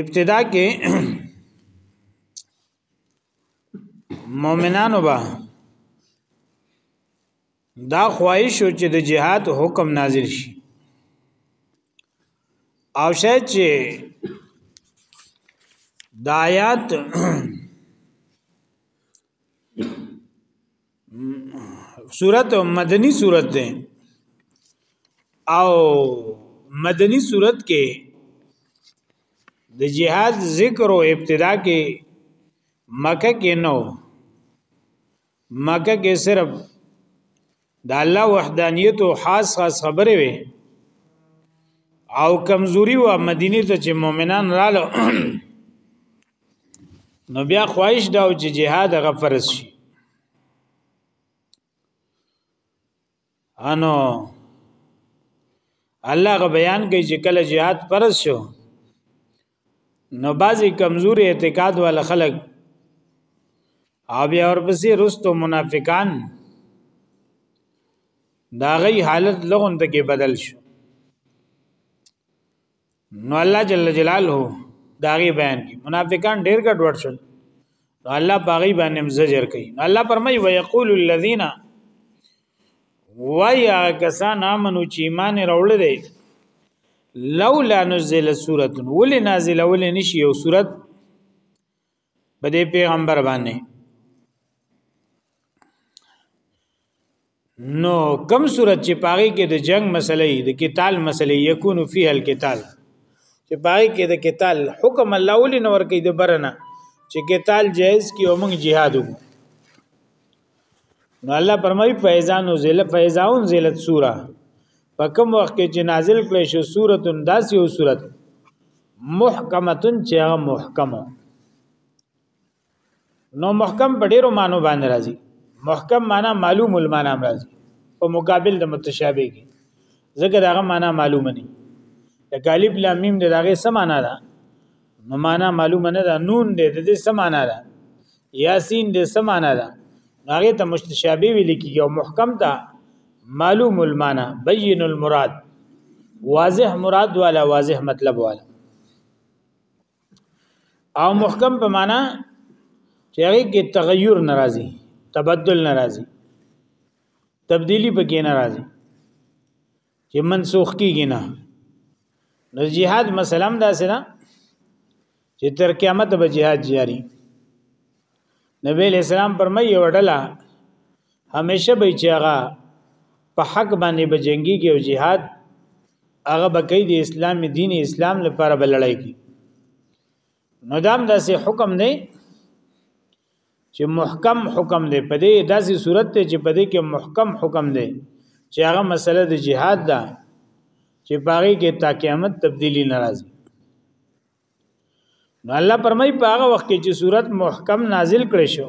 ابتدا کې مؤمنانو به دا خواهش او چې د جهاد حکم نازل شي او شاید چې د آیات صورت مدنی صورت ده او مدنی صورت کې د جهاد ذکر او ابتدا کې مکه کې نو مکه کې صرف د الله وحدانیت او خاص خاص خبره وي او کمزوري و مدینه ته چې مؤمنان رالو نو بیا خواهش دا او چې جهاد هغه فرض شي انو الله غ بیان کوي چې کله jihad فرض شو نو بعضی کمزوري اعتقاد ول خلک او بیا ورپسې رستو منافقان دا غي حالت لغون ته کې بدل شو نو الله جل جلاله دا غي بیان کی منافقان ډیر ګډ وډ شول نو الله باغی باندې زجر کوي نو الله پرمای ويقول الذين ويا کسان امنو چې ایمان راوړل دي لولا نزل سوره ول نازل ول نشي یو سوره په دې پیغمبر باندې نو کم صورت چې پاغي کې د جنگ مسلې د قتال مسلې یکونو فيه القتال چې پاغي کې د قتال حکم الله ولي نور کې د برنه چې قتال جائز کې او موږ jihad وکړو نو الله فرمای فیضان نزل فیضاون زلت سوره په کوم وخت کې چې نازل کړي شو سوره داس یو سوره محکمه چې هغه محکمه نو محکم په ډیرو مانو باندې راځي محکم معنا معلوم المعنا راځي په مقابل د متشابه کې ذکر هغه معنا معلومه نه د غالب لامیم د هغه سمانا ده نو معنا معلومه نه ده نون دې د دې سمانا ده یاسین دې سمانا ده هغه ته مستشابه ویل کیږي او محکم ته معلوم المانا بین المراد واضح مراد والا واضح مطلب والا او محکم په معنا چې هغه کې تغیر ناراضي تبدل ناراضي تبدیلی پکې ناراضي چې منسوخ کیږي نه نو جهاد مثلا دا سره چې تر قیامت به جهاد جاری نبی اسلام پرمایي وړلا همیشه به چې هغه په حق باندې به جنگي کې او جهاد هغه به کوي د اسلام دین اسلام لپاره به لړای کی نو دام داسې حکم نه چې محکم حکم دی په دې داسې صورت ته چې په دې کې محکم حکم دی چې هغه مسله د جهاد ده چې باغی کې تا قیامت تبدیلی ناراضي نو الله پرمای په هغه وخت کې چې صورت محکم نازل کړي شو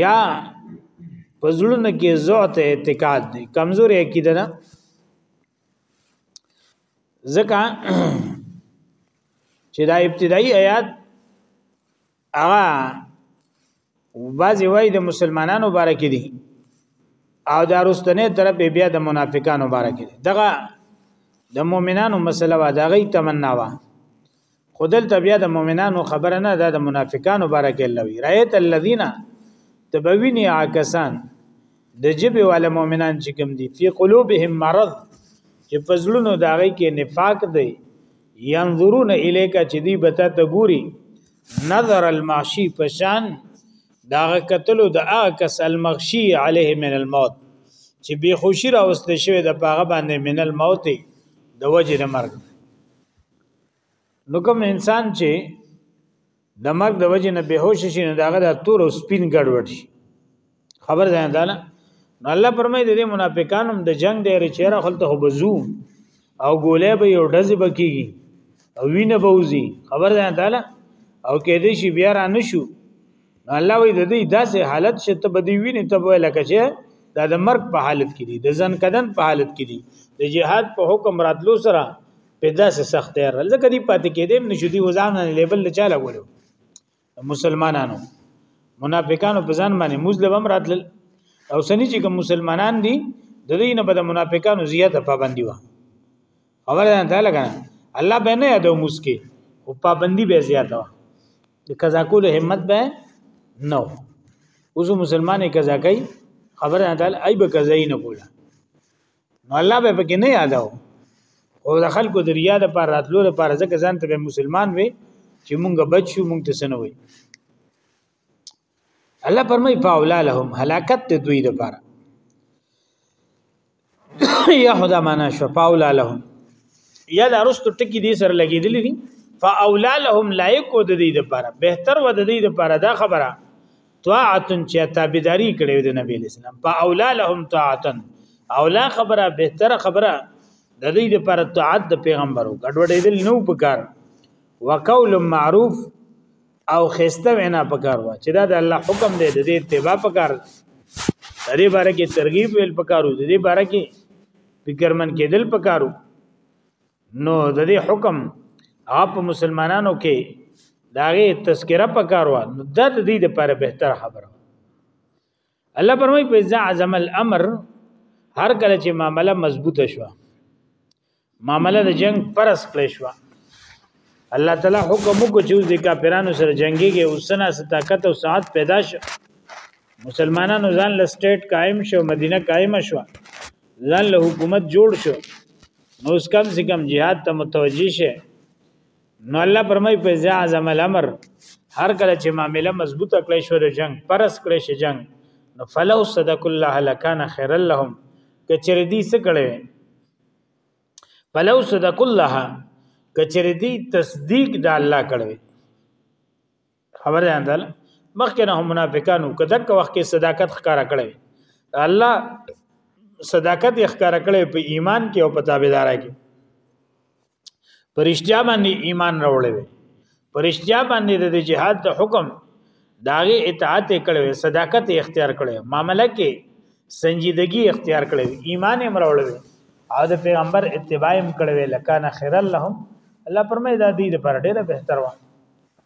یا پزړونه کې زوت اعتقاد دی کمزوري عقیده ده ځکه چې دا ابتدایي آیات هغه بعضی وای د مسلمانانو باره کې دي او دا رستنه طرف بیا د منافقانو باره کې دي دغه د مؤمنانو مسله وا دغه تمنا وا خودل تبیا د مؤمنانو خبره نه ده د منافقانو باره کې الله وی رایت الذین تبوینی عکسان د جبه وال مؤمنان چې کوم دي فی قلوبهم مرض چې پزړونو داغي کې نفاق دی ينظرون الیک چې دی بتا ته ګوري نظر المعشی پشان داغه قتلو د دا اکس المغشی علیه من الموت چې به خوشی راوست شوی د پاغه باندې من الموت د وجه د مرګ نو کوم انسان چې د مرګ د وجې نه بهوش شي نو داغه د تور او سپین ګډوډ شي خبر ځان ده نه نو الله پرمای دې منافقان هم د جنگ د چهره خلته هو بزو او ګولې به یو ډزې بکیږي او وینه بوزي خبر ځان ده نه او کې دې شي بیا را نشو نو الله وی د دې داسې حالت چې ته بدی ویني ته به لکه چې دا د مرګ په حالت کې دي د ځن کدن په حالت کې دي د جهاد په حکم راتلو سره په داسې سخت یې رل ځکه دی پاتې کېدې نشو دی وزان لیبل له چاله وړو مسلمانانو منافقانو په ځان باندې مزلب هم راتل او سني چې کوم مسلمانان دي د دې نه بد منافقانو زیاته پابندي و خبره ده ته لګا الله به نه یادو مسکی او پابندي به زیاته و د قضا کول همت به نو اوس مسلمانې قضا کوي خبره ده ای به قضا نه کوله نو الله به پکې نه یاداو او د خلکو د ریا د پر راتلو د پر ځکه ځان ته مسلمان وي چې مونږ بچو مونږ ته سنوي الله پرمای پاولا لهم هلاکت د دوی د پر یا خدا معنا شو پاولا لهم یا د ارستو ټکی دې سره لګېدلې دي فاولا لهم لایق د دې د پر بهتر و د دې د پر دا خبره طاعت چې تابعداري کړې د نبی اسلام په اولا لهم طاعتا اولا خبره بهتره خبره د دې لپاره طاعت د پیغمبرو ګډوډېدل نو پکار وقول معروف او خسته وینا پکار و چې دا د الله حکم دی د دې اتباع پکار د دې باره کې ترغیب ویل پکارو د دې باره کې فکرمن کېدل پکارو نو د دې حکم اپ مسلمانانو کې داغه تذکرہ پکار و نو د دې لپاره بهتر خبره الله پرمای په ځا عزم الامر هر کله چې معاملې مضبوطه شو معاملې د جنگ پرس کړې شو الله تعالی حکم وکړ چې د کافرانو سره جنگي کې اوسنه طاقت او ساعت پیدا شو مسلمانانو ځان له سټیټ قائم شو مدینه قائم شو ځان له حکومت جوړ شو نو اس کم سے کم جهاد ته متوجی شه نو الله فرمای په ځا اعظم الامر هر کله چې معاملې مضبوطه کړې شو د جنگ پرس کړې شي جنگ نو فلو صدق الله لکان خیر لهم کچری دی څه کړي فلو صدق الله کچری دی تصدیق د الله کړي خبره اندل مخکې نه هم منافقانو کدک وخت کې صداقت ښکارا کړی الله صداقت ښکارا کړی په ایمان کې او په تابعدارای کې پرشتیا باندې ایمان راوړی وي پرشتیا باندې د جهاد د حکم داغه اطاعت کړی وي صداقت اختیار کړی معاملې کې سنجیدګي اختیار کړی ایمان یې مروړی او د پیغمبر اتباع یې کړی لکان خیر لهم الله پرمه دا دی لپاره ډیره بهتره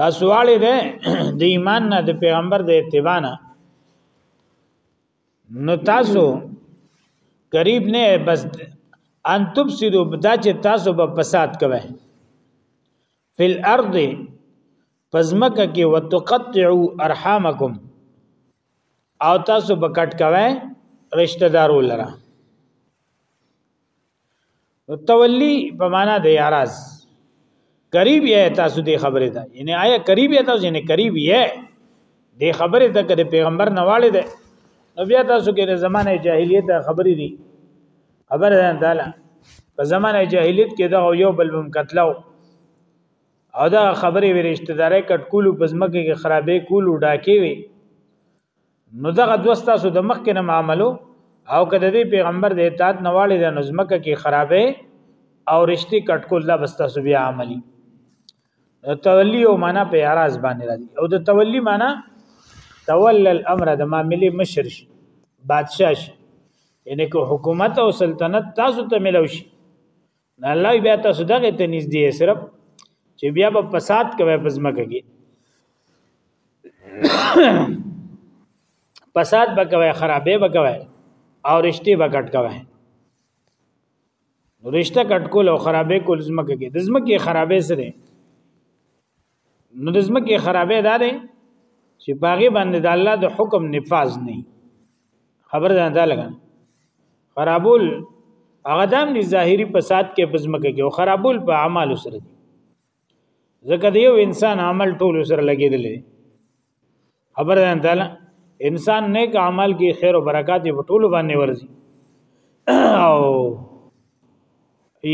تاسو والي ده د ایمان نه د پیغمبر د اتباع نه نو تاسو قریب نه بس ان تفسدو دا چې تاسو په فساد کوي فل ارض پزمکه کې وتقطعوا ارحامکم او تاسو بکټ کوي رشتہ دارو لره تولی په معنا د یاراز قریب یې تاسو دې خبره ده یعنی آیا قریب یې تاسو یعنی قریب یې دې خبره ده کده پیغمبر نواله ده نو بیا تاسو کې د زمانه جاهلیت خبرې دي خبر ده تعالی په زمانه جاهلیت کې دا یو بل بم قتلو او دا خبرې ورشتہ دارې کټکولو پزمکه کې خرابې کولو ډاکې وي نو دغه دوستا سو د مخکې نه معاملو او کده دی پیغمبر د اطاعت نواړي د نظمکه کې خرابې او رشتي کټکول دا بستا سو بیا عملی تولی او معنا په اعتراض باندې راځي او د تولی معنا تول الامر د معاملې مشر شي بادشاہ شي یعنی که حکومت او سلطنت تاسو ته ملو شي الله بیا تاسو دغه ته نږدې صرف چې بیا په فساد کوي په ځمکه کې فساد بکوي خرابې بکوي او رشتي بکټ کوي رشتہ کټ کول او خرابې کول ځمکه کې د ځمکه خرابې سره نو د زمکه خرابې ده ده چې باغې باندې د الله د حکم نفاذ نه خبر ده ده لګا خرابول هغه دام دي ظاهري فساد کې په زمکه کې او خرابول په اعمال سره دي ځکه د یو انسان عمل ټول سره لګیدلې خبر ده تعالی انسان نیک عمل کې خیر او برکات په ټولو باندې ورزي او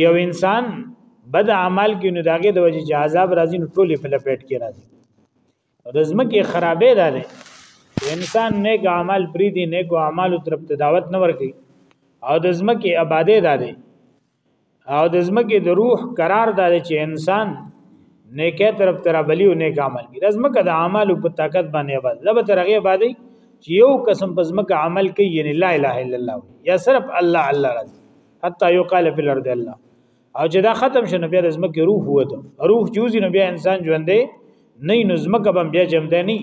یو انسان بد عمل کې نو داګه د وجه عذاب راځي نو ټولې په لپیټ کې راځي د زمکه خرابې ده ده انسان نیک اعمال پری دي نیک اعمال تر دعوت نه ورکي او د زمکه آبادې ده ده او د زمکه د روح قرار دار چې انسان نیکه طرف تر بلیو نیک عمل کی د زمکه د اعمال په طاقت باندې بس لبه تر هغه باندې چې یو قسم په زمکه عمل کوي یعنی لا اله الا الله یا صرف الله الله راځي حتی یو قال فی الارض الله او چې دا ختم شنه بیا د زمکه روح وته روح جوزي نو بیا انسان ژوندې نه نو زمکه بم بیا جمد نه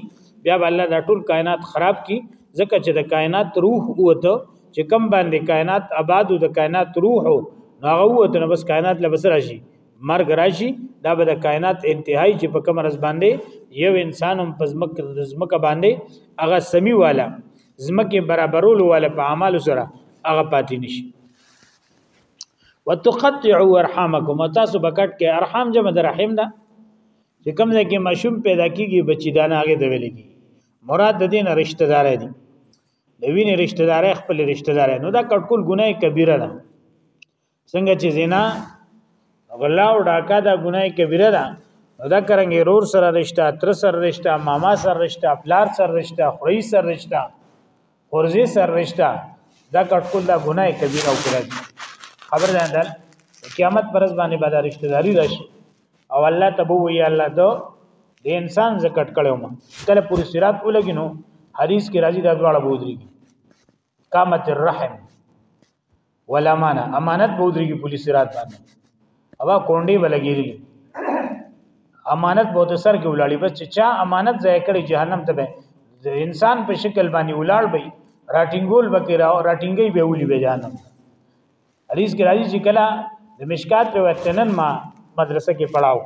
بیا به الله دا ټول کائنات خراب کی ځکه چې د کائنات روح اوته چې کم باندې کائنات آباد او د کائنات روح او هغه اوته نو بس کائنات لا بس راشي مرګ راشي دا به د کائنات انتهایی چې په کم رز باندې یو انسان هم په زمکه د زمکه باندې هغه سمی والا زمکه برابرولو والا په اعمال سره هغه پاتې نشي وتقطعوا ارحامکم تاسو بکټ کې ارحام جمع د رحم ده چې کوم ځای کې ماشوم پیدا کیږي بچی دا نه هغه د ویل کی مراد د دین رشتہ دار دي د وینې رشتہ دار خپل رشتہ دار نو دا کټکول ګناه کبیره ده څنګه چې زنا غلا او ډاکا دا ګناه کبیره ده نو دا کرنګ رور سره رشتہ تر سره رشتہ ماما سره رشتہ پلار سره رشتہ خړی سره رشتہ خورزي سر رشتہ دا کټکول دا ګناه کبیره او کړی خبر ده اندل قیامت پر ځ باندې به دا رشتہ داری راشي او الله تبو وی الله دو د انسان زکټ کړو ما کله پوری صراط ولګینو حدیث کې راځي دا دواړه بودري قامت الرحم ولا معنا امانت به درې کې پولیس رات باندې ابا کونډې بلګیری امانت به د سر کې ولاړی بس چې چا امانت ځای کړي جهنم ته به انسان په شکل باندې ولاړ وي راټینګول بکې را راټینګي به ولي به جهنم حدیث کې راځي چې کله د مشکات په وتنن ما مدرسه کې پڑھاو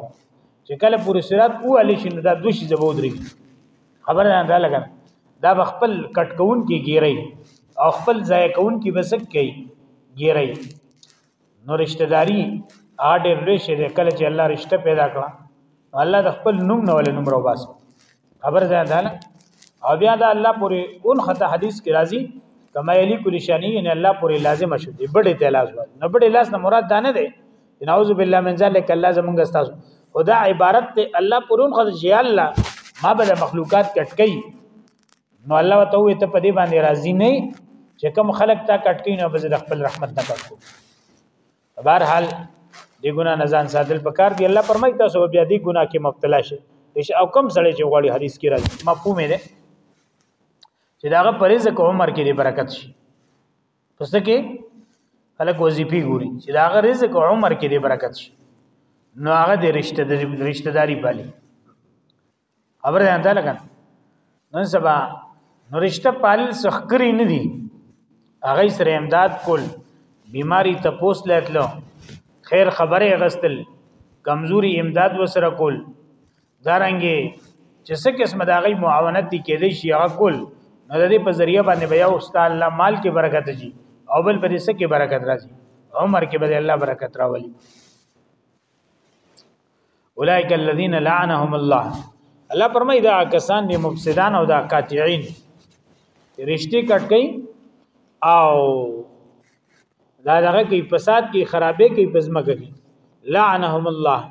چې کله پوری سرات او علی شنو دا دوشي زبودري خبره نه ده لګا دا خپل کټکون کې ګیری او خپل ځای کون کې بسک کوي ګیری نو رشتہ داری اډه لوي شه ده کله چې الله رشتہ پیدا کړه الله د خپل نوم نه ول نوم روباس خبر ځان ده او بیا دا الله پورې اون خطه حدیث کې راځي کما یلی کل شانی ان الله پورې لازم شو دی بډې ته لاس ور نه بډې لاس نه مراد دانه ده نعوذ بالله من ذلک الله زمونږ استاسو خدا عبارت ته الله پرون خو جی الله ما بل مخلوقات کټکی نو الله وته وي ته په دې باندې راضي نه چې کوم خلق تا کټکی نه بز خپل رحمت نه کټکو بهر حال دې ګنا نه ځان ساتل پکار دی الله پرمای تاسو بیا دې ګنا کې مبتلا شي او کم سړی چې غواړي حدیث کې راځي مفهوم دی چې داغه پرېز کو عمر کې دې برکت شي پس کې خلک وظیفي ګوري چې دا غ رزق او عمر کې دې برکت شي نو هغه دې رشتہ دې رشتہ داری پالي خبره ده انده لګا نن سبا نو رشتہ پال سخکری نه دي هغه سره امداد کول بیماری تپوس لټلو خیر خبره غستل کمزوري امداد وسره کول دارنګي چې څه قسمه دا غي معاونت دي کې دي شي هغه کول نو د دې په ذریعہ باندې بیا او استاد الله مال کې برکت جي او بل په دې څه کې برکت راځي عمر کې به الله برکت راولي اولئک الذین لعنهم الله الله پرمای دا کسان دي مفسدان او دا قاطعين رشتي کټ گئی او دا دغه کې فساد کې خرابې کې پزماګه کې لعنهم الله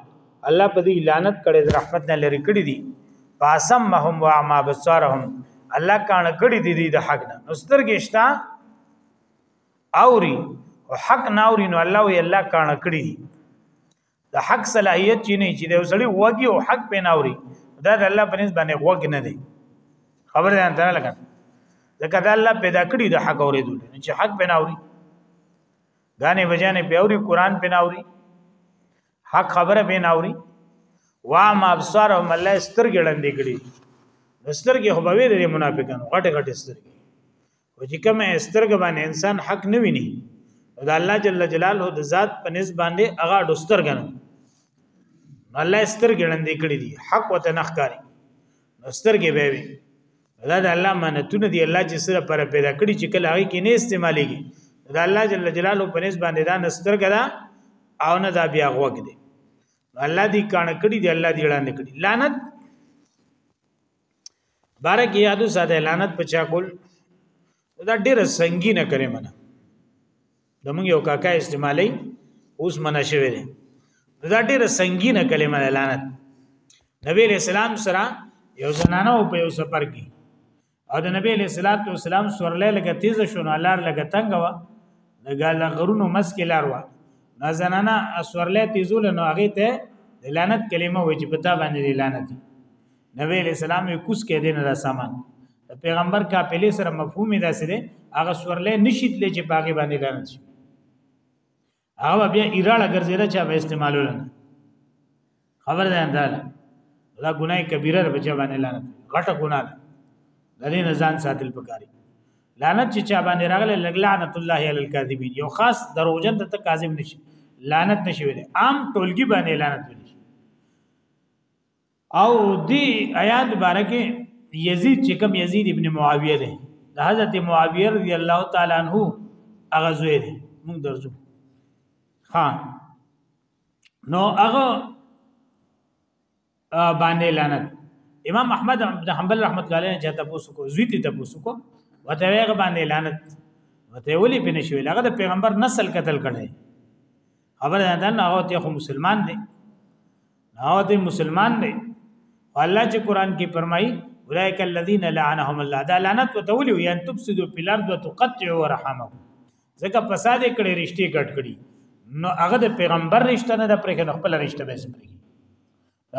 الله په دې لعنت کړي رحمت نه لري کړي دي فاسمهم واما بصارهم الله کان کړي دي د حق نه نسترګې شتا اوري او حق ناوري نو الله وی الله کان کړي دي د حق صلاحیت چې نه چې د وسړي وږي او حق په ناوري دا د الله په نس باندې وګ نه دی خبر ده انتره لګا ځکه دا الله پیدا کړی د حق اورېدو چې حق په ناوري غانې بجانې په اوري قران په ناوري حق خبره په ناوري وا ما ابصار او مله سترګې لاندې کړي سترګې خو به ویلې منافقانو غټه غټه سترګې او چې کوم سترګ باندې انسان حق نه ویني دا الله جل جلاله د ذات په نس باندې هغه ډستر غنه الله سترګې ړندې کړې دي حق وته نخکاری سترګې به وي دا د الله مانتونه دي الله چې سره پر پیدا کړی چې کله هغه کې نه استعمالېږي دا الله جل جلاله په نس باندې دا نسترګه ده او نه دا بیا غوګ دي الله دې کانه کړی دی الله دې وړاندې کړی لعنت بارک یادو ساده لعنت په چا کول دا ډیره سنگینه کړي منه د موږ یو کاکا استعمالي اوس منه شوی دی دا ډیره سنگینه کلمه ده لعنت نبی علیہ السلام سره یو زنانه په یو سفر کې او د نبی علیہ الصلوۃ والسلام سورلې لګه تیز شو نو لار لګه تنگ وا د ګال غرونو مس کې لار وا نا زنانه سورلې تیزول نو هغه ته لعنت کلمه وایي چې پتا باندې لعنت نبی علیہ السلام یې کوس کې دین را سامان پیغمبر کا پلی سره مفهوم دا سره هغه سورلې نشیت لې چې باغې باندې لانت شي هغه بیا ایراله ګرځیدا چې به استعمالول نه خبر ده انده دا ګناه کبیره ده بچا باندې لعنت غټه ګناه ده د دې نزان ساتل پکاري لعنت چې چا باندې راغله لګ لعنت الله علی الکاذبین یو خاص دروغجن ته کاذب نشي لعنت نشي ویل عام ټولګي باندې لعنت ویل او دی آیات بارکه یزید چې کوم یزید ابن معاویه دی د حضرت معاویه رضی الله تعالی عنہ هغه زوی دی موږ درځو ها نو هغه باندې لعنت امام احمد بن حنبل رحمت الله علیه چې تاسو کو زوی ته تاسو کو وته هغه باندې لعنت وته ولي بن شوی هغه د پیغمبر نسل قتل کړي خبره ده نه هغه ته مسلمان دی او ته مسلمان دی الله چې قران کې فرمایي اولئک الذین لعنهم الله دا لعنت وتولی وي ان تفسدوا فی الارض وتقطعوا ورحمکم ځکه فساد کړي رښتې کټ کړي نو هغه د پیغمبر رښتیا نه د پرې خپل رښتیا به سپري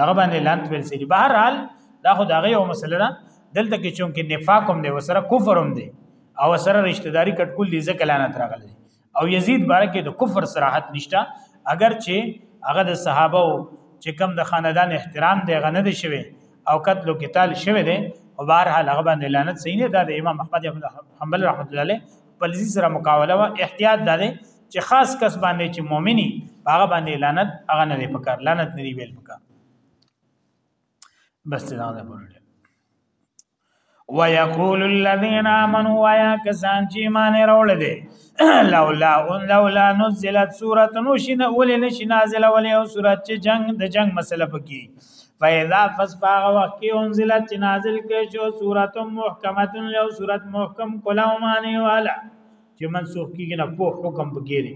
هغه باندې لعنت ویل سي بهر حال دا خو دغه یو مسله ده دلته کې چونکه نفاق هم دی وسره کفر هم دی او سره رشتہ داری کټکول دي ځکه لعنت راغلی او یزید باره کې د کفر صراحت نشته اگر چې هغه د صحابه او چې کم د خاندان احترام دی غنه دی شوی او قتل او قتال شوی دی او بهر حال هغه باندې لعنت صحیح نه ده د امام احمد بن حنبل رحمت الله علیه په لزی سره مقاوله او احتیاط ده چې خاص کس باندې چې مؤمنی هغه باندې لعنت هغه نه دی پکار لعنت نه دی ویل پکار بس دا نه پوره ويقول الذين امنوا ويا کسان چې ایمان راوړل دي لولا ان لولا نزلت سوره نوشن ولې نشي نازله ولې او سوره چې جنگ د جنگ مسله پکې فاذا فسباغ وقت انزلت نازل کې شو سوره محکمه یو سوره محکم کلام معنی والا چې منسوخ کیږي نه په حکم بګیری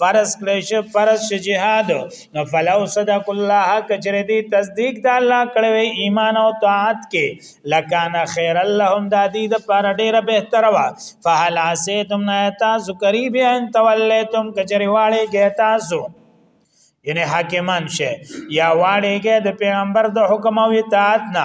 فرض کړی شو فرض شو جهاد نو فلو صدق الله کچره دی تصدیق د الله کړو ایمان او طاعت کې لکان خیر اللهم د دې د پر ډیره بهتر وا فهل عسیتم نایتا ذکری بیا ان تولیتم کچره واړی ګیتاسو یعنی حاکمان شه یا واړیږي د پیغمبر د حکم او اطاعت نه